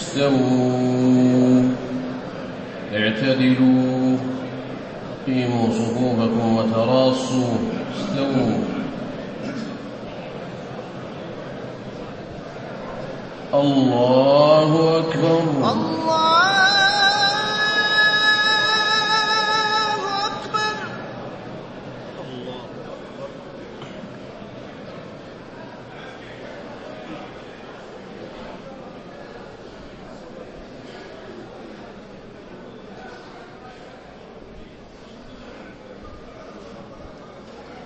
استووا اعتدلوا قيموا صفوفكم وتراصوا. استووا. الله أكبر. الله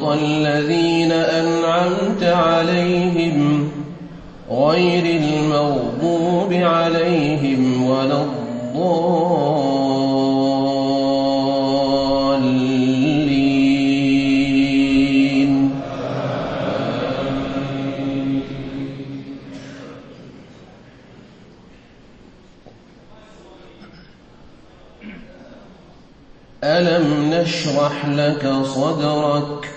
صراط الذين أنعمت عليهم غير المغضوب عليهم ولا الضالين. ألم نشرح لك صدرك؟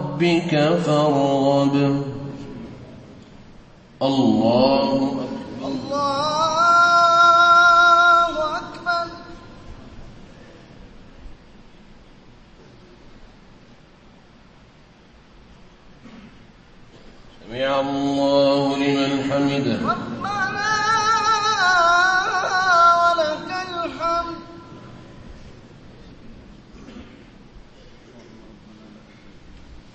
فارغب. الله أكبر. الله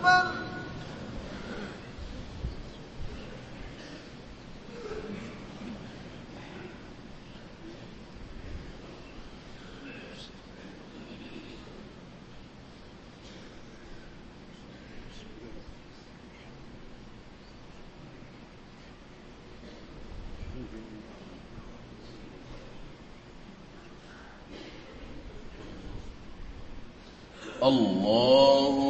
أكبر الله أكبر